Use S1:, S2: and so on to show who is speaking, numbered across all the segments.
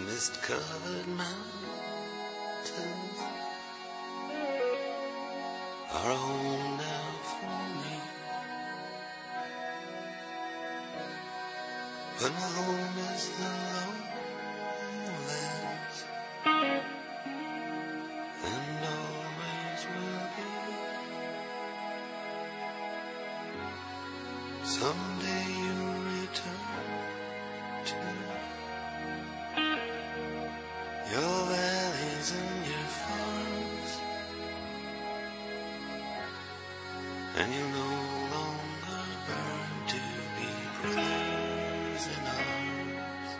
S1: mist-covered mountains are home now for me. But my home is the lowlands, and always will be. Someday you'll and you'll no longer burn to be brothers in arms.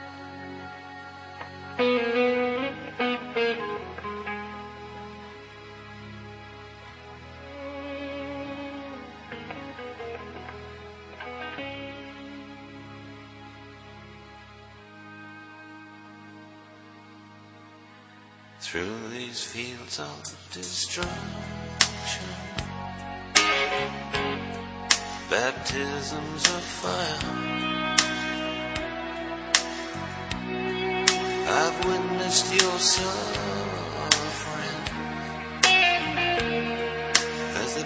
S1: Through these fields of destruction, baptisms of fire. I've witnessed your suffering as the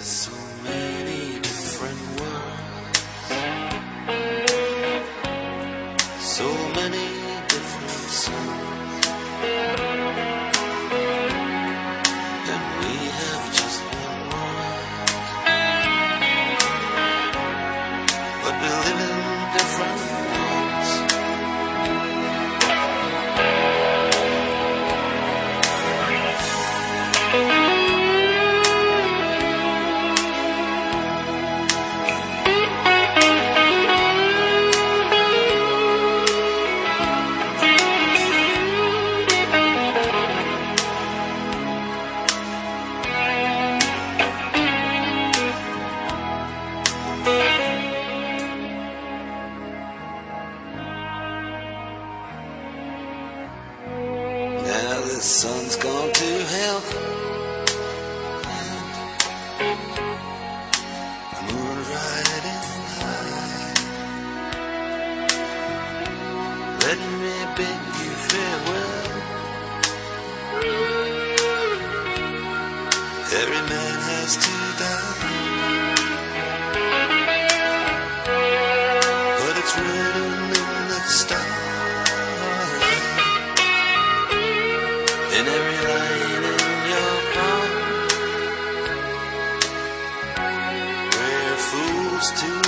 S1: so many the sun's gone to hell. The moon's riding high. Let me bid you farewell. Every man has to to